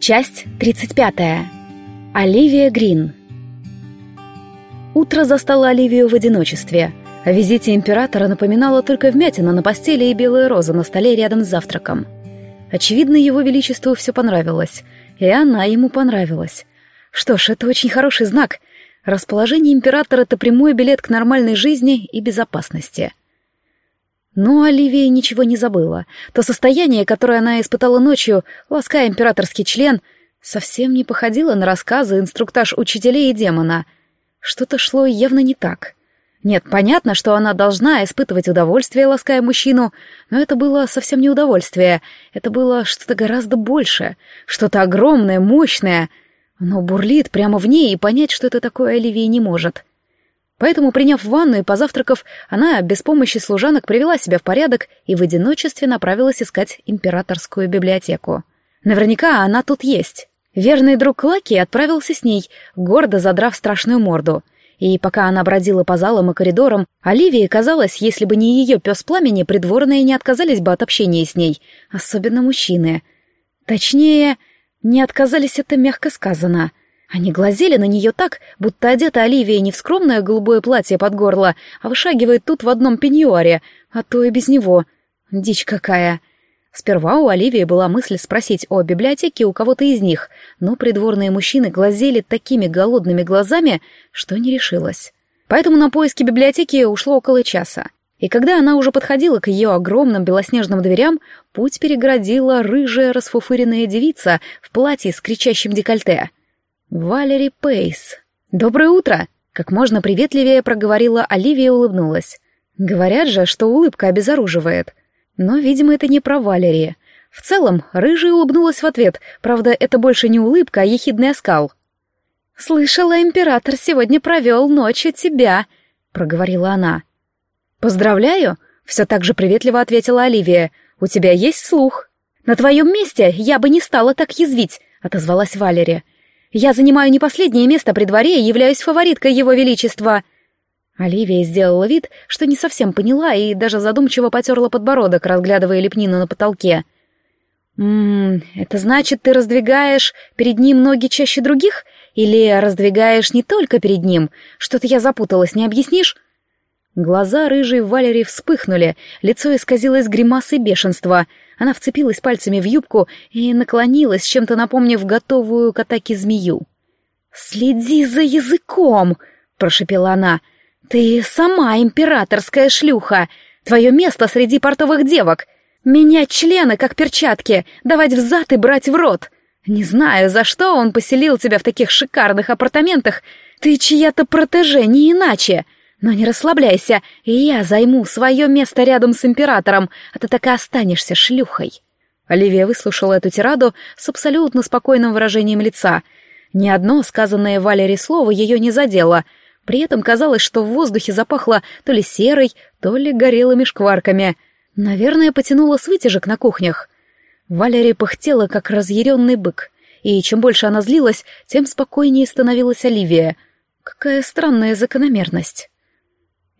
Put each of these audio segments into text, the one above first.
Часть 35. Оливия Грин. Утро застало Оливию в одиночестве. О визите императора напоминала только вмятина на постели и белая роза на столе рядом с завтраком. Очевидно, его величеству все понравилось, и она ему понравилась. Что ж, это очень хороший знак. Расположение императора — это прямой билет к нормальной жизни и безопасности. Но Оливия ничего не забыла. То состояние, которое она испытала ночью, лаская императорский член, совсем не походило на рассказы, инструктаж учителей и демона. Что-то шло явно не так. Нет, понятно, что она должна испытывать удовольствие, лаская мужчину, но это было совсем не удовольствие. Это было что-то гораздо большее, что-то огромное, мощное. Оно бурлит прямо в ней, и понять, что это такое, Оливия не может. — Поэтому, приняв ванну и позавтракав, она без помощи служанок привела себя в порядок и в одиночестве направилась искать императорскую библиотеку. Наверняка она тут есть. Верный друг Лаки отправился с ней, гордо задрав страшную морду. И пока она бродила по залам и коридорам, Оливии казалось, если бы не ее пес пламени, придворные не отказались бы от общения с ней, особенно мужчины. Точнее, не отказались это мягко сказано — они глазели на нее так, будто одета Оливия не в скромное голубое платье под горло, а вышагивает тут в одном пеньюаре, а то и без него. Дичь какая. Сперва у Оливии была мысль спросить о библиотеке у кого-то из них, но придворные мужчины глазели такими голодными глазами, что не решилась. Поэтому на поиски библиотеки ушло около часа. И когда она уже подходила к ее огромным белоснежным дверям, путь переградила рыжая расфуфыренная девица в платье с кричащим декольте — Валери Пейс. «Доброе утро!» — как можно приветливее проговорила Оливия и улыбнулась. Говорят же, что улыбка обезоруживает. Но, видимо, это не про Валери. В целом, рыжая улыбнулась в ответ, правда, это больше не улыбка, а ехидный оскал. «Слышала, император сегодня провел ночь у тебя», — проговорила она. «Поздравляю!» — все так же приветливо ответила Оливия. «У тебя есть слух». «На твоем месте я бы не стала так язвить», — отозвалась Валерия. Я занимаю не последнее место при дворе и являюсь фавориткой его величества». Оливия сделала вид, что не совсем поняла и даже задумчиво потерла подбородок, разглядывая лепнину на потолке. «Ммм, это значит, ты раздвигаешь перед ним ноги чаще других? Или раздвигаешь не только перед ним? Что-то я запуталась, не объяснишь?» Глаза рыжей Валерии вспыхнули, лицо исказилось гримасой бешенства. Она вцепилась пальцами в юбку и наклонилась, чем-то напомнив готовую к атаке змею. «Следи за языком!» — прошепела она. «Ты сама императорская шлюха! Твое место среди портовых девок! Менять члены, как перчатки, давать взад и брать в рот! Не знаю, за что он поселил тебя в таких шикарных апартаментах. Ты чья-то протеже, не иначе!» Но не расслабляйся, и я займу свое место рядом с императором, а ты так и останешься шлюхой». Оливия выслушала эту тираду с абсолютно спокойным выражением лица. Ни одно сказанное Валере слово ее не задело. При этом казалось, что в воздухе запахло то ли серой, то ли горелыми шкварками. Наверное, потянуло с вытяжек на кухнях. Валерия пыхтела, как разъяренный бык. И чем больше она злилась, тем спокойнее становилась Оливия. Какая странная закономерность.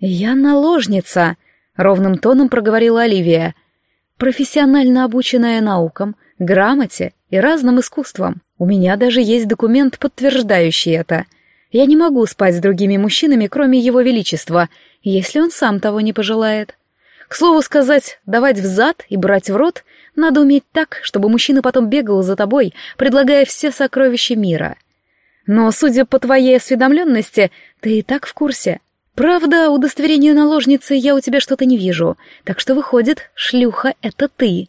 «Я наложница», — ровным тоном проговорила Оливия. «Профессионально обученная наукам, грамоте и разным искусствам. У меня даже есть документ, подтверждающий это. Я не могу спать с другими мужчинами, кроме его величества, если он сам того не пожелает. К слову сказать, давать взад и брать в рот надо уметь так, чтобы мужчина потом бегал за тобой, предлагая все сокровища мира. Но, судя по твоей осведомленности, ты и так в курсе, Правда, удостоверение наложницы я у тебя что-то не вижу, так что выходит, шлюха — это ты.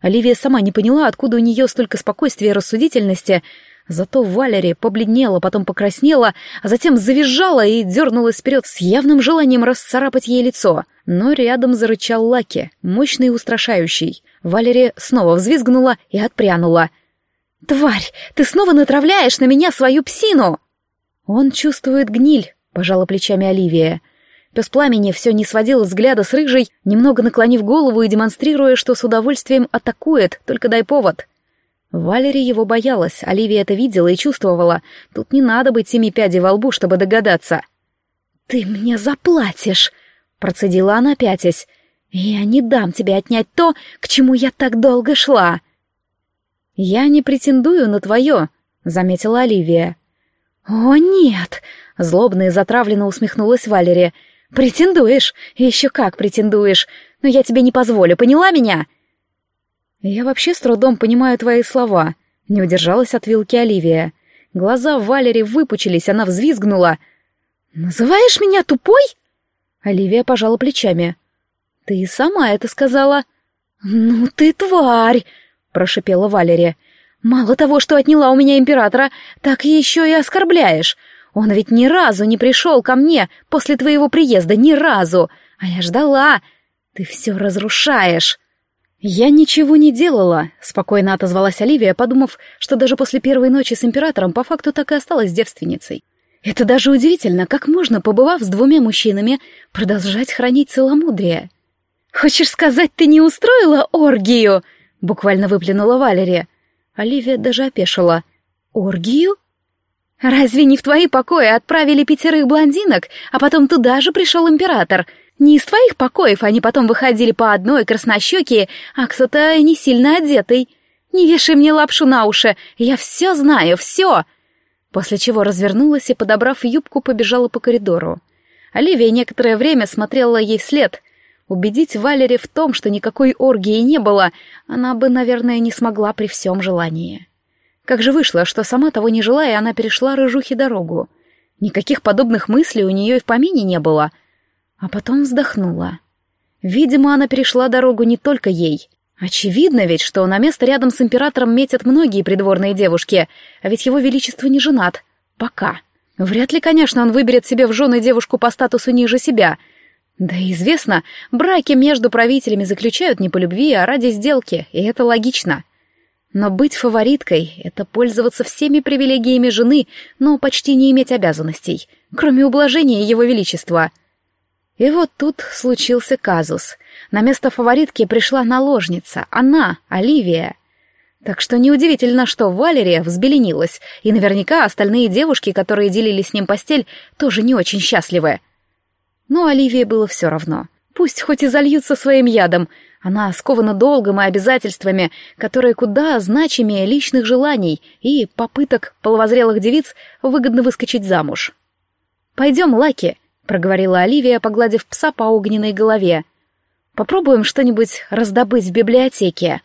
Оливия сама не поняла, откуда у нее столько спокойствия и рассудительности, зато Валери побледнела, потом покраснела, а затем завизжала и дернулась вперед с явным желанием расцарапать ей лицо. Но рядом зарычал Лаки, мощный и устрашающий. Валери снова взвизгнула и отпрянула. «Тварь, ты снова натравляешь на меня свою псину!» Он чувствует гниль, пожала плечами Оливия. Пес пламени все не сводил взгляда с рыжей, немного наклонив голову и демонстрируя, что с удовольствием атакует, только дай повод. Валерия его боялась, Оливия это видела и чувствовала. Тут не надо быть семи пядей во лбу, чтобы догадаться. «Ты мне заплатишь!» — процедила она, пятясь. «Я не дам тебе отнять то, к чему я так долго шла!» «Я не претендую на твое», — заметила Оливия. «О, нет!» — злобно и затравленно усмехнулась Валерия. «Претендуешь? Еще как претендуешь! Но я тебе не позволю, поняла меня?» «Я вообще с трудом понимаю твои слова», — не удержалась от вилки Оливия. Глаза Валери выпучились, она взвизгнула. «Называешь меня тупой?» Оливия пожала плечами. «Ты сама это сказала». «Ну ты тварь!» — прошипела Валерия. «Мало того, что отняла у меня императора, так еще и оскорбляешь. Он ведь ни разу не пришел ко мне после твоего приезда, ни разу. А я ждала. Ты все разрушаешь». «Я ничего не делала», — спокойно отозвалась Оливия, подумав, что даже после первой ночи с императором по факту так и осталась девственницей. «Это даже удивительно, как можно, побывав с двумя мужчинами, продолжать хранить целомудрие». «Хочешь сказать, ты не устроила оргию?» — буквально выплюнула Валерия. Оливия даже опешила. «Оргию?» «Разве не в твои покои отправили пятерых блондинок, а потом туда же пришел император?» Не из твоих покоев они потом выходили по одной краснощекие, а кто-то не сильно одетый. Не вешай мне лапшу на уши, я все знаю, все!» После чего развернулась и, подобрав юбку, побежала по коридору. Оливия некоторое время смотрела ей вслед. Убедить Валери в том, что никакой оргии не было, она бы, наверное, не смогла при всем желании. Как же вышло, что сама того не желая, она перешла рыжухе дорогу. Никаких подобных мыслей у нее и в помине не было — а потом вздохнула. Видимо, она перешла дорогу не только ей. Очевидно ведь, что на место рядом с императором метят многие придворные девушки, а ведь его величество не женат. Пока. Вряд ли, конечно, он выберет себе в жены девушку по статусу ниже себя. Да известно, браки между правителями заключают не по любви, а ради сделки, и это логично. Но быть фавориткой — это пользоваться всеми привилегиями жены, но почти не иметь обязанностей, кроме ублажения его величества — и вот тут случился казус. На место фаворитки пришла наложница, она, Оливия. Так что неудивительно, что Валерия взбеленилась, и наверняка остальные девушки, которые делили с ним постель, тоже не очень счастливы. Но Оливии было все равно. Пусть хоть и зальются своим ядом, она скована долгом и обязательствами, которые куда значимее личных желаний и попыток половозрелых девиц выгодно выскочить замуж. «Пойдем, Лаки», проговорила Оливия, погладив пса по огненной голове. «Попробуем что-нибудь раздобыть в библиотеке».